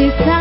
bisa